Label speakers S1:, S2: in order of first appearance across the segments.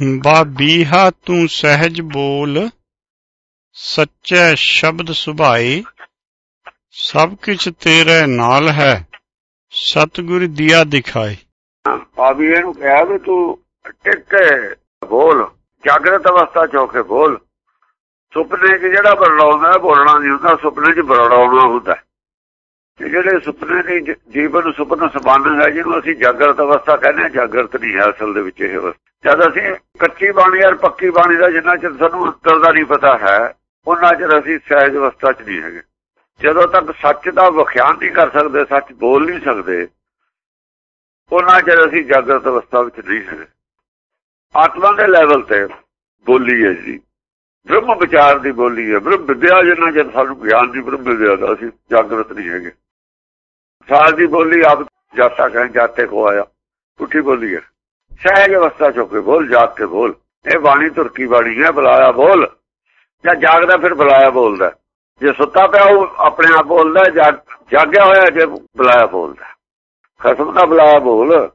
S1: ਬਾ ਬੀਹਾ ਤੂੰ ਸਹਿਜ ਬੋਲ, ਸੱਚੇ ਸ਼ਬਦ ਸੁਭਾਏ ਸਭ ਕੁਝ ਤੇਰੇ ਨਾਲ ਹੈ, ਸਤਿਗੁਰ ਦੀਆ ਦਿਖਾਏ
S2: ਭਾਵੀ ਇਹਨੂੰ ਕਿਹਾ ਵੀ ਤੂੰ ਟਿਕ ਕੇ ਬੋਲ, ਜਾਗਰਤ ਅਵਸਥਾ ਚ ਕੇ ਬੋਲ। ਸੁਪਨੇ 'ਚ ਜਿਹੜਾ ਬਰਲਾਉਂਦਾ, ਬੋਲਣਾ ਨਹੀਂ ਹੁੰਦਾ, ਸੁਪਨੇ 'ਚ ਬਰਲਾਉਣਾ ਹੁੰਦਾ। ਜਿਹੜੇ ਸੁਪਨੇ ਦੀ ਜ- ਜੀਵਨ ਸੁਪਨਾ ਸਮਾਨ ਹੈ, ਜਿਹਨੂੰ ਅਸੀਂ ਜਾਗਰਤ ਅਵਸਥਾ ਕਹਿੰਦੇ ਹਾਂ, ਜਾਗਰਤ ਨਹੀਂ ਹੈ ਅਸਲ ਦੇ ਵਿੱਚ ਇਹ ਅਵਸਥਾ। ਜਦ ਅਸੀਂ ਕੱਚੀ ਬਾਣੀ ਔਰ ਪੱਕੀ ਬਾਣੀ ਦਾ ਜਿੰਨਾ ਚਿਰ ਸਾਨੂੰ ਅੰਤਰ ਦਾ ਨਹੀਂ ਪਤਾ ਹੈ, ਉਹਨਾਂ ਚਿਰ ਅਸੀਂ ਸਹਿਜ ਅਵਸਥਾ 'ਚ ਨਹੀਂ ਹੈਗੇ। ਜਦੋਂ ਤੱਕ ਸੱਚ ਦਾ ਵਿਖਿਆਨ ਨਹੀਂ ਕਰ ਸਕਦੇ, ਸੱਚ ਬੋਲ ਨਹੀਂ ਸਕਦੇ, ਉਹਨਾਂ ਚਿਰ ਅਸੀਂ ਜਾਗਰਤ ਅਵਸਥਾ ਵਿੱਚ ਨਹੀਂ ਹੈਗੇ। ਆਤਮਾ ਦੇ ਲੈਵਲ ਤੇ ਬੋਲੀ ਹੈ ਜੀ। ਬ੍ਰਹਮ ਵਿਚਾਰ ਦੀ ਬੋਲੀ ਹੈ। ਬ੍ਰਹਮ ਵਿਦਿਆ ਜਿੰਨਾ ਚਿਰ ਸਾਨੂੰ ਗਿਆਨ ਦੀ ਬ੍ਰਹਮ ਵਿਦਿਆ ਦਾ ਅਸੀਂ ਜਾਗਰਤ ਨਹੀਂ ਹੈਗੇ। ਸਾਲ ਦੀ ਬੋਲੀ ਆਪ ਜਾਤਾ ਕਹੇ ਜਾਤੇ ਕੋ ਆਇਆ। ਉੱਠੀ ਬੋਲੀ ਹੈ। ਸਹਿਜ ਅਵਸਥਾ ਚੋਂ ਬੋਲ, ਜਾਗ ਕੇ ਬੋਲ। ਇਹ ਬਾਣੀ ਤੁਰਕੀ ਬਾਣੀ ਹੈ, ਬੁਲਾਇਆ ਬੋਲ। ਜਾਂ ਜਾਗਦਾ ਫਿਰ ਬੁਲਾਇਆ ਬੋਲਦਾ। ਜੇ ਸੁੱਤਾ ਪਿਆ ਉਹ ਆਪਣੇ ਆਪ ਬੋਲਦਾ ਜਾਗਿਆ ਹੋਇਆ ਜੇ ਬੁਲਾਇਆ ਬੋਲਦਾ। ਖਸਮ ਦਾ ਬੁਲਾਇਆ ਬੋਲ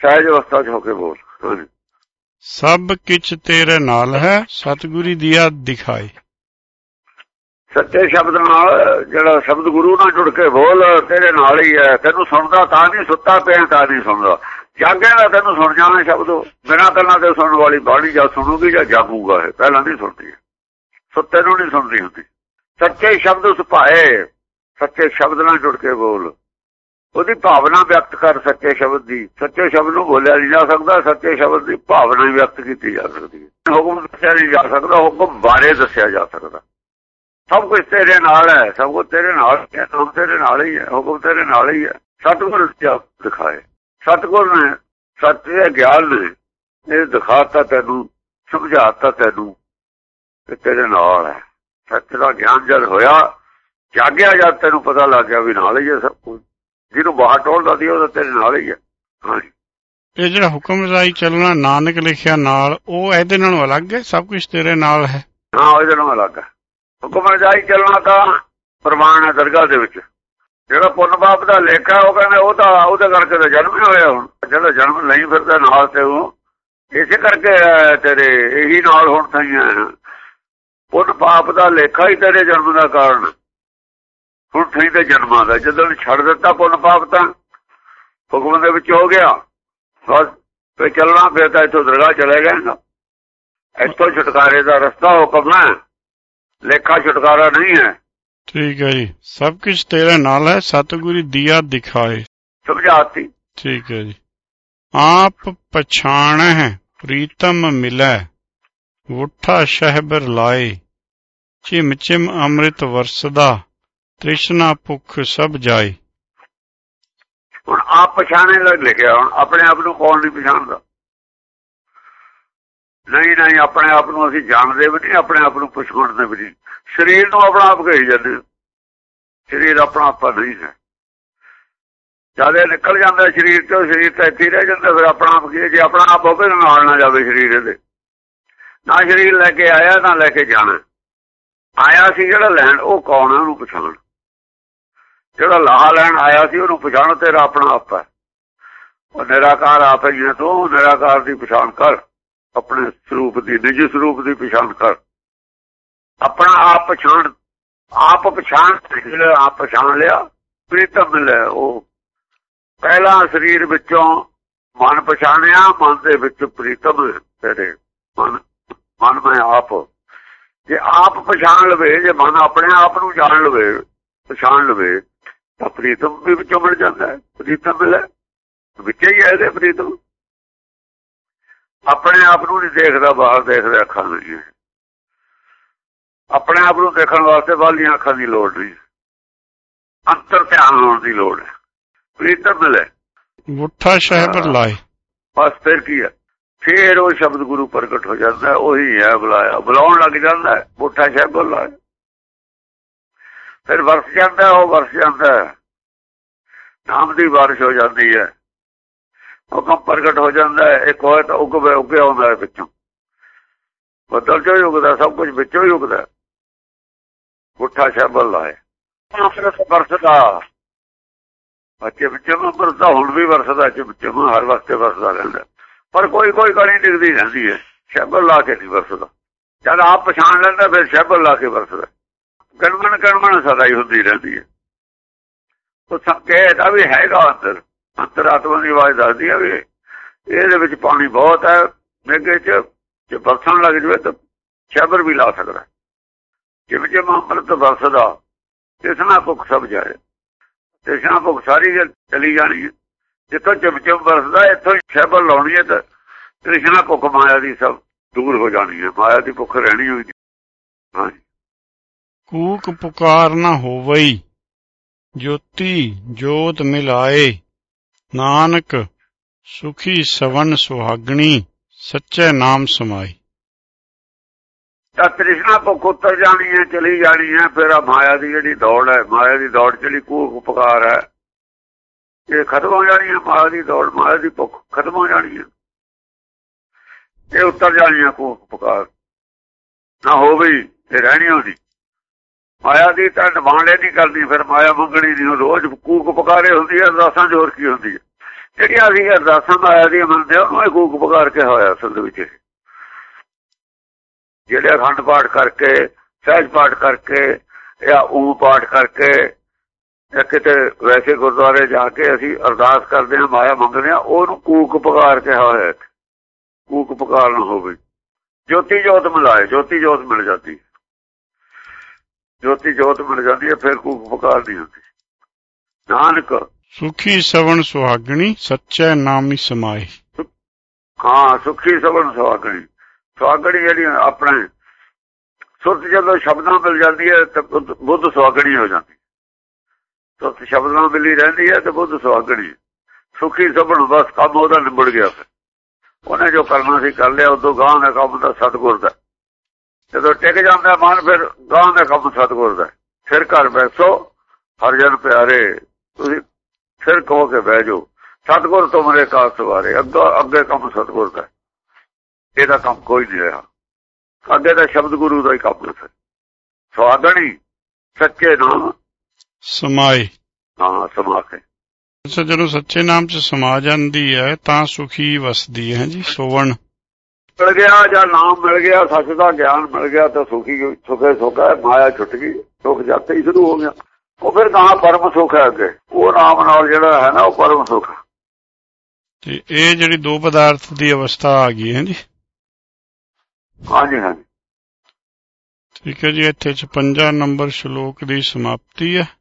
S2: ਸਹਿਜ ਅਵਸਥਾ ਚ ਹੋ ਕੇ ਬੋਲ। ਹਾਂਜੀ।
S1: ਸਭ ਕੁਝ ਤੇਰੇ ਨਾਲ ਹੈ, ਸਤਿਗੁਰੀ ਦਿਆ ਦਿਖਾਏ।
S2: ਸੱਚੇ ਸ਼ਬਦ ਨਾਲ ਜਿਹੜਾ ਸ਼ਬਦ ਗੁਰੂ ਨਾਲ ਜੁੜ ਕੇ ਬੋਲ ਤੇਰੇ ਨਾਲ ਹੀ ਹੈ, ਤੈਨੂੰ ਸੁਣਦਾ ਤਾਂ ਨਹੀਂ ਸੁੱਤਾ ਪਿਆ, ਤਾਂ ਨਹੀਂ ਸੁਣਦਾ। ਜਾਗਿਆ ਤਾਂ ਤੈਨੂੰ ਸੁਣ ਜਾਣਾ ਸ਼ਬਦ। ਬਿਨਾਂ ਕੰਨਾਂ ਤੇ ਸੁਣਨ ਵਾਲੀ ਬਾਣੀ ਜਾਂ ਸੁਣੂਗੀ ਜਾਂ ਜਾਗੂਗਾ ਇਹ, ਪਹਿਲਾਂ ਨਹੀਂ ਸੁਣਦੀ ਸੁੱਤੇ ਨੂੰ ਨਹੀਂ ਸੁਣਦੀ ਹੁੰਦੀ। ਸੱਚੇ ਸ਼ਬਦ ਸੁਭਾਏ ਸੱਚੇ ਸ਼ਬਦ ਨਾਲ ਜੁੜ ਕੇ ਬੋਲ। ਉਹਦੀ ਭਾਵਨਾ ਵਿਅਕਤ ਕਰ ਸੱਚੇ ਸ਼ਬਦ ਦੀ। ਸੱਚੇ ਸ਼ਬਦ ਨੂੰ ਬੋਲਿਆ ਨਹੀਂ ਜਾ ਸਕਦਾ, ਸੱਚੇ ਸ਼ਬਦ ਦੀ ਭਾਵਨਾ ਵਿਅਕਤ ਕੀਤੀ ਜਾ ਸਕਦੀ ਹੈ। ਹੁਕਮ ਦੱਸਿਆ ਨਹੀਂ ਜਾ ਸਕਦਾ, ਹੁਕਮ ਬਾਰੇ ਦੱਸਿਆ ਜਾ ਸਕਦਾ। ਸਭ ਕੁਝ ਤੇਰੇ ਨਾਲ ਹੈ ਸਭ ਕੁਝ ਤੇਰੇ ਨਾਲ ਹੈ ਸਭ ਤੇਰੇ ਨਾਲ ਹੀ ਹੈ ਹੁਕਮ ਤੇਰੇ ਨਾਲ ਹੀ ਹੈ। ਸਤਿਗੁਰ ਦਿਖਾਏ। ਸਤਿਗੁਰ ਨੇ ਸੱਚ ਦੇ ਗਿਆਨ ਨੇ ਇਹ ਦਿਖਾਤਾ ਤੈਨੂੰ ਸਮਝਾਤਾ ਤੈਨੂੰ ਕਿ ਤੇਰੇ ਨਾਲ ਹੈ। ਸੱਚ ਦਾ ਗਿਆਨ ਜਦ ਹੋਇਆ ਜਾਗਿਆ ਜਦ ਤੈਨੂੰ ਪਤਾ ਲੱਗ ਗਿਆ ਵੀ ਨਾਲ ਹੀ ਹੈ ਸਭ ਕੁਝ ਜਿਹਨੂੰ ਬਾਹਰ ਟੋਲਦਾ ਸੀ ਉਹ ਤੇਰੇ ਨਾਲ ਹੀ ਹੈ। ਹਾਂਜੀ।
S1: ਇਹ ਜਿਹੜਾ ਹੁਕਮ ਰਾਈ ਚੱਲਣਾ ਨਾਨਕ ਲਿਖਿਆ ਨਾਲ ਉਹ ਇਹਦੇ ਨਾਲੋਂ ਅਲੱਗ ਹੈ? ਸਭ ਕੁਝ ਤੇਰੇ ਨਾਲ ਹੈ?
S2: ਹਾਂ ਉਹਦੇ ਨਾਲ ਅਲੱਗ ਹੈ। ਹੁਕਮ ਜਾਈ ਚੱਲਣਾ ਤਾਂ ਪ੍ਰਮਾਣ ਹੈ ਦਰਗਾਹ ਦੇ ਵਿੱਚ। ਜਿਹੜਾ ਪੁੰਨ ਪਾਪ ਦਾ ਲੇਖਾ ਉਹ ਕਹਿੰਦਾ ਉਹ ਤਾਂ ਉਹਦੇ ਕਰਕੇ ਤਾਂ ਜਨਮ ਹੀ ਹੋਇਆ ਹੁਣ। ਜਿਹੜਾ ਜਨਮ ਨਹੀਂ ਫਿਰਦਾ ਨਾਲ ਤੇ ਉਹ, ਇਸੇ ਕਰਕੇ ਤੇਰੇ ਇਹੀ ਨਾਲ ਹੁਣ ਸਹੀ ਹੈ। ਪੁੰਨ ਪਾਪ ਦਾ ਲੇਖਾ ਹੀ ਤੇਰੇ ਜਨਮ ਦਾ ਕਾਰਨ ਹੁਣ ਠੀਕ ਤੇ ਜਨਮਾਂ ਦਾ। ਜਦੋਂ ਛੱਡ ਦਿੱਤਾ ਪੁੰਨ ਪਾਪ ਤਾਂ, ਹੁਕਮ ਦੇ ਵਿੱਚ ਹੋ ਗਿਆ। ਬਸ ਤੇ ਚੱਲਣਾ, ਫਿਰ ਤਾਂ ਇੱਥੋਂ ਦਰਗਾਹ ਚਲੇ ਜਾਏਗਾ। ਇੱਥੋਂ ਛੁਟਕਾਰੇ ਦਾ ਰਸਤਾ ਹੁਕਮ ਹੈ। ਲੇਖਾ ਛੁਟਕਾਰਾ ਨਹੀਂ ਹੈ।
S1: ਠੀਕ ਹੈ ਜੀ। ਸਭ ਕੁਝ ਤੇਰੇ ਨਾਲ ਹੈ। ਸਤਿਗੁਰੀ ਦਿਆ ਦਿਖਾਏ।
S2: ਸਮਝਾਤੀ।
S1: ਠੀਕ ਹੈ ਜੀ। ਆਪ ਪਛਾਣ ਹੈ। ਪ੍ਰੀਤਮ ਮਿਲੈ। ਉਠਾ ਸ਼ਹਿਬਰ ਲਾਏ। ਚਿਮ ਚਿਮ ਅੰਮ੍ਰਿਤ ਵਰਸਦਾ। ਤ੍ਰਿਸ਼ਨਾ ਭੁੱਖ ਸਭ ਜਾਏ।
S2: ਹੁਣ ਆਪ ਪਛਾਣੇ ਲੱਗ ਲਿਖਿਆ। ਹੁਣ ਆਪਣੇ ਆਪ ਨੂੰ ਕੌਣ ਨਹੀਂ ਪਛਾਣਦਾ। ਨਹੀਂ ਨਹੀਂ, ਆਪਣੇ ਆਪ ਨੂੰ ਅਸੀਂ ਜਾਣਦੇ ਵੀ ਨਹੀਂ, ਆਪਣੇ ਆਪ ਨੂੰ ਪਛਾਣਦੇ ਵੀ ਨਹੀਂ। ਸਰੀਰ ਨੂੰ ਆਪਣਾ ਆਪ ਕਹੀ ਜਾਂਦੇ ਸਰੀਰ ਆਪਣਾ ਆਪਾ ਨਹੀਂ ਹੈ। ਜਦੋਂ ਨਿਕਲ ਜਾਂਦਾ ਸਰੀਰ ਤੋਂ ਸਰੀਰ ਤਾਂ ਇੱਥੇ ਰਹਿ ਜਾਂਦਾ, ਫਿਰ ਆਪਣਾ ਆਪ ਕੀ ਜੇ ਆਪਣਾ ਆਪ ਹੋਵੇ ਨਾਲ ਨਾ ਜਾਵੇ ਸਰੀਰ ਇਹਦੇ। ਨਾ ਸਰੀਰ ਲੈ ਕੇ ਆਇਆ, ਨਾ ਲੈ ਕੇ ਜਾਣਾ। ਆਇਆ ਸੀ ਜਿਹੜਾ ਲੈਣ, ਉਹ ਕੌਣ ਹੈ? ਉਹਨੂੰ ਪਛਾਣ। ਜਿਹੜਾ ਲਾਹ ਲੈਣ ਆਇਆ ਸੀ, ਉਹਨੂੰ ਪਛਾਣ, ਤੇਰਾ ਆਪਣਾ ਆਪ ਹੈ। ਉਹ ਨਿਰਾਕਾਰ ਆਪ ਹੈ ਜਿਹਨੇ ਤੂੰ ਨਿਰਾਕਾਰ ਦੀ ਪਛਾਣ ਕਰ। ਆਪਣੇ ਸਰੂਪ ਦੀ, ਨਿੱਜੀ ਸਰੂਪ ਦੀ ਪਛਾਣ ਕਰ। ਆਪਣਾ ਆਪ ਪਛਾਣ ਆਪ ਪਛਾਣ ਜਿਹੜਾ ਆਪ ਪਛਾਣ ਲਿਆ, ਪ੍ਰੀਤਮ ਮਿਲਿਆ ਉਹ। ਪਹਿਲਾ ਸਰੀਰ ਵਿੱਚੋਂ ਮਨ ਪਛਾਣਿਆ, ਮਨ ਦੇ ਵਿੱਚ ਪ੍ਰੀਤਮ ਤੇਰੇ। ਮਨ ਮਨ ਮੈਂ ਆਪ। ਜੇ ਆਪ ਪਛਾਣ ਲਵੇ, ਜੇ ਮਨ ਆਪਣੇ ਆਪ ਨੂੰ ਜਾਣ ਲਵੇ, ਪਛਾਣ ਲਵੇ, ਤਾਂ ਪ੍ਰੀਤਮ ਵੀ ਵਿੱਚੋਂ ਮਿਲ ਜਾਂਦਾ ਪ੍ਰੀਤਮ ਮਿਲੇ। ਵਿੱਚ ਹੀ ਹੈ ਇਹਦੇ ਪ੍ਰੀਤਮ। ਆਪਣੇ ਆਪ ਨੂੰ ਨਹੀਂ ਦੇਖਦਾ ਬਾਹਰ ਦੇਖਦਾ ਅੱਖਾਂ ਨਹੀਂ ਆਪਣੇ ਆਪ ਨੂੰ ਦੇਖਣ ਵਾਸਤੇ ਬਾਲੀਆਂ ਅੱਖਾਂ ਦੀ ਲੋੜ ਨਹੀਂ। ਅੰਤਰ ਧਿਆਨ ਲਾਉਣ ਦੀ ਲੋੜ ਹੈ। ਪ੍ਰੀਤਮ ਮਿਲੇ।
S1: ਉਠਾ ਸ਼ਹਿਬਰ ਲਾਏ।
S2: ਬਸ ਫਿਰ ਕੀ ਹੈ? ਫਿਰ ਉਹ ਸ਼ਬਦ ਗੁਰੂ ਪ੍ਰਗਟ ਹੋ ਜਾਂਦਾ ਉਹੀ ਹੈ ਬੁਲਾਇਆ। ਬੁਲਾਉਣ ਲੱਗ ਜਾਂਦਾ ਬੁੱਠਾ ਸ਼ਬਦ ਬੁਲਾਇਆ ਫਿਰ ਵਰਸ ਜਾਂਦਾ ਉਹ ਵਰਸ ਜਾਂਦਾ। ਨਾਮ ਦੀ ਬਾਰਿਸ਼ ਹੋ ਜਾਂਦੀ ਹੈ। ਹੁਕਮ ਪ੍ਰਗਟ ਹੋ ਜਾਂਦਾ ਹੈ, ਇੱਕ ਹੋਇਆ ਤਾਂ ਉਗਵੇ ਉਗਿਆ ਆਉਂਦਾ ਹੈ ਵਿੱਚੋਂ। ਬਦਲ ਚੋਂ ਹੀ ਉਗਦਾ, ਸਭ ਕੁਝ ਵਿੱਚੋਂ ਹੀ ਉਗਦਾ ਬੁੱਠਾ ਸ਼ਬਦ ਲਾਏ ਵਰਸਦਾ। ਬੱਚੇ ਵਿੱਚੋਂ ਵਰਸਦਾ, ਹੁਣ ਵੀ ਵਰਸਦਾ ਚ ਵਿੱਚੋਂ ਹਰ ਵਕਤੇ ਵਰਸਦਾ ਰਹਿੰਦਾ। ਪਰ ਕੋਈ ਕੋਈ ਕਣੀ ਡਿੱਗਦੀ ਰਹਿੰਦੀ ਹੈ। ਸ਼ਬਦ ਲਾ ਕੇ ਨਹੀਂ ਵਰਸਦਾ। ਜਦ ਆਪ ਪਛਾਣ ਲੈਂਦਾ, ਫਿਰ ਸ਼ਬਦ ਲਾ ਕੇ ਵਰਸਦਾ। ਗਣਮਣ ਗਣਮਣ ਸਦਾ ਹੀ ਹੁੰਦੀ ਰਹਿੰਦੀ ਹੈ। ਉਹ ਸੰਕੇਤ ਆ ਵੀ ਹੈਗਾ ਅੰਦਰ। ਅੰਤਰਾਤਮਾ ਦੀ ਆਵਾਜ਼ ਦੱਸਦੀ ਆ ਵੀ ਇਹਦੇ ਵਿੱਚ ਪਾਣੀ ਬਹੁਤ ਹੈ ਮੇਗੇ ਚ, ਜੇ ਬਰਸਣ ਲੱਗ ਜਵੇ ਤਾਂ ਸ਼ਬਰ ਵੀ ਲਾ ਸਕਦਾ। ਜਿਵੇਂ ਜਿਵੇਂ ਅੰਮ੍ਰਿਤ ਵਰਸਦਾ ਤਿਸਨਾ ਭੁੱਖ ਸਭ ਜਾਏ। ਤਿਸਨਾ ਭੁੱਖ ਸਾਰੀ ਚਲੀ ਜਾਣੀ ਹੈ, ਜਿੱਥੋਂ ਚਿਮ ਚਿਮ ਵਰਸਦਾ, ਇੱਥੋਂ ਸ਼ਬਰ ਲਾਉਣੀ ਹੈ ਤਾਂ ਕ੍ਰਿਸ਼ਨਾ ਭੁੱਖ ਮਾਇਆ ਦੀ ਸਭ ਦੂਰ ਹੋ ਜਾਣੀ ਹੈ, ਮਾਇਆ ਦੀ ਭੁੱਖ ਰਹਿਣੀ ਹੋਈ ਹਾਂਜੀ।
S1: ਕੂਕ ਪੁਕਾਰ ਨਾ ਹੋਵਈ, ਜੋਤੀ ਜੋਤ ਮਿਲਾਏ। ਨਾਨਕ, ਸੁਖੀ ਸਵਨ ਸੁਹਾਗਣੀ, ਸੱਚੇ ਨਾਮ ਸਮਾਈ।
S2: ਤਾਂ ਤ੍ਰਿਸ਼ਨਾ ਭੁੱਖ ਉਤਰ ਜਾਣੀ ਹੈ, ਚਲੀ ਜਾਣੀ ਹੈ, ਫਿਰ ਆ ਮਾਇਆ ਦੀ ਜਿਹੜੀ ਦੌੜ ਹੈ, ਮਾਇਆ ਦੀ ਦੌੜ ਚਲੀ ਕੂਕ ਪੁਕਾਰ ਹੈ, ਇਹ ਖਤਮ ਹੋ ਜਾਣੀ ਹੈ, ਮਾਇਆ ਦੀ ਦੌੜ, ਮਾਇਆ ਦੀ ਭੁੱਖ ਖਤਮ ਹੋ ਜਾਣੀ ਹੈ। ਇਹ ਉਤਰ ਜਾਣੀ ਹੈ ਕੂਕ ਪੁਕਾਰ ਨਾ ਹੋਵੇ ਤੇ ਰਹਿਣੀ ਹੁੰਦੀ ਮਾਇਆ ਦੀ ਤਾਂ ਡਿਮਾਂਡ ਨਹੀਂ ਕਰਦੀ ਫਿਰ ਮਾਇਆ ਮੰਗਣੀ ਨਹੀਂ। ਰੋਜ਼ ਕੂਕ ਪੁਕਾਰੇ ਹੁੰਦੀ ਹੈ ਅਰਦਾਸਾਂ ਜੋਰ ਕੀ ਹੁੰਦੀ ਹੈ ਜਿਹੜੀਆਂ ਅਸੀਂ ਅਰਦਾਸਾਂ ਮਾਇਆ ਦੀ ਮੰਨਦੇ ਹਾਂ ਇਹ ਕੂਕ ਪੁਕਾਰ ਕੇ ਹੋਇਆ ਅਸਲ ਵਿੱਚ ਜਿਹੜੇ ਅਖੰਡ ਪਾਠ ਕਰਕੇ, ਸਹਿਜ ਪਾਠ ਕਰਕੇ ਜਾਂ ਊ ਪਾਠ ਕਰਕੇ ਜਾਂ ਕਿਤੇ ਵੈਸੇ ਗੁਰਦੁਆਰੇ ਜਾ ਕੇ ਅਸੀਂ ਅਰਦਾਸ ਕਰਦੇ ਹਾਂ ਮਾਇਆ ਮੰਗਦੇ ਹਾਂ ਉਹਨੂੰ ਕੂਕ ਪੁਕਾਰ ਕੇ ਹੋਇਆ ਕੂਕ ਪੁਕਾਰ ਨਾ ਹੋਵੇ। ਜੋਤੀ ਜੋਤ ਮਿਲਾਏ, ਜੋਤੀ ਜੋਤ ਮਿਲ ਜਾਂਦੀ। ਜੋਤੀ ਜੋਤ ਮਿਲ ਜਾਂਦੀ ਹੈ ਫਿਰ ਕੂਕ ਪੁਕਾਰ ਨਹੀਂ ਹੁੰਦੀ। ਨਾਨਕ
S1: ਸੁਖੀ ਸਵਨ ਸੁਹਾਗਣੀ ਸੱਚੇ ਨਾਮੀ ਸਮਾਈ
S2: ਹਾਂ ਸੁਖੀ ਸਵਨ ਸੁਹਾਗਣੀ। ਸੁਹਾਗਣੀ ਜਿਹੜੀ ਆਪਣੇ ਸੁਰਤ ਜਦੋਂ ਸ਼ਬਦਾਂ ਮਿਲ ਜਾਂਦੀ ਹੈ ਤਾਂ ਬੁੱਧ ਸੁਹਾਗਣੀ ਹੋ ਜਾਂਦੀ ਸੁਰਤ ਸ਼ਬਦਾਂ ਮਿਲੀ ਰਹਿੰਦੀ ਹੈ ਤੇ ਬੁੱਧ ਸੁਹਾਗਣੀ ਸੁਖੀ ਸਵਨ ਬਸ ਕੰਮ ਉਹਦਾ ਨਿਬੜ ਗਿਆ ਫਿਰ। ਉਹਨੇ ਜੋ ਕਰਨਾ ਸੀ ਕਰ ਲਿਆ ਉਦੋਂ ਗਾਂ ਦਾ ਕੰਮ ਤਾਂ ਸਤਗੁਰ ਦਾ। ਜਦੋਂ ਟਿਕ ਜਾਂਦਾ ਮਨ ਫਿਰ ਗਾਂ ਦਾ ਕੰਮ ਸਤਗੁਰ ਦਾ ਫਿਰ ਘਰ ਬੈਠੋ ਹਰ ਜਨ ਪਿਆਰੇ ਤੁਸੀਂ ਫਿਰ ਕਹੋ ਕੇ ਬਹਿ ਜਾਓ। ਸਤਗੁਰ ਤੋਂ ਮਰੇ ਕਾਸ ਸਵਾਰੇ ਅੱਗੇ ਅੱਗੇ ਕੰਮ ਸਤਗੁਰ ਦਾ ਇਹਦਾ ਕੰਮ ਕੋਈ ਨਹੀਂ ਰਿਹਾ। ਅੱਗੇ ਦਾ ਸ਼ਬਦ ਗੁਰੂ ਦਾ ਹੀ ਕੰਮ ਹੈ। ਸਵਾਦਣੀ ਸੱਚੇ ਨਾਮ।
S1: ਸਮਾਈ
S2: ਹਾਂ ਸਮਾ ਕੇ
S1: ਜਦੋਂ ਸੱਚੇ ਨਾਮ 'ਚ ਸਮਾ ਜਾਂਦੀ ਹੈ ਤਾਂ ਸੁਖੀ ਵਸਦੀ ਹੈ ਜੀ ਸੋਵਣ।
S2: ਮਿਲ ਗਿਆ ਜਾਂ ਨਾਮ ਮਿਲ ਗਿਆ ਸੱਚ ਦਾ ਗਿਆਨ ਮਿਲ ਗਿਆ ਤਾਂ ਸੁਖੀ ਸੁਖੇ ਸੁਖਾ ਮਾਇਆ ਛੁੱਟ ਗਈ ਸੁਖ ਜਾਤੇ ਹੀ ਸ਼ੁਰੂ ਹੋ ਗਿਆ। ਉਹ ਫਿਰ ਕਹਾ ਪਰਮ ਸੁਖ ਹੈ ਅੱਗੇ। ਉਹ ਨਾਮ ਨਾਲ ਜਿਹੜਾ ਹੈ ਨਾ ਉਹ ਪਰਮ ਸੁਖ
S1: ਤੇ ਇਹ ਜਿਹੜੀ ਦੋ ਪਦਾਰਥ ਦੀ ਅਵਸਥਾ ਆ ਗਈ ਹੈ ਜੀ?
S2: ਹਾਂਜੀ ਹਾਂਜੀ।
S1: ਠੀਕ ਹੈ ਜੀ ਇੱਥੇ 56 ਨੰਬਰ ਸ਼ਲੋਕ ਦੀ ਸਮਾਪਤੀ ਹੈ।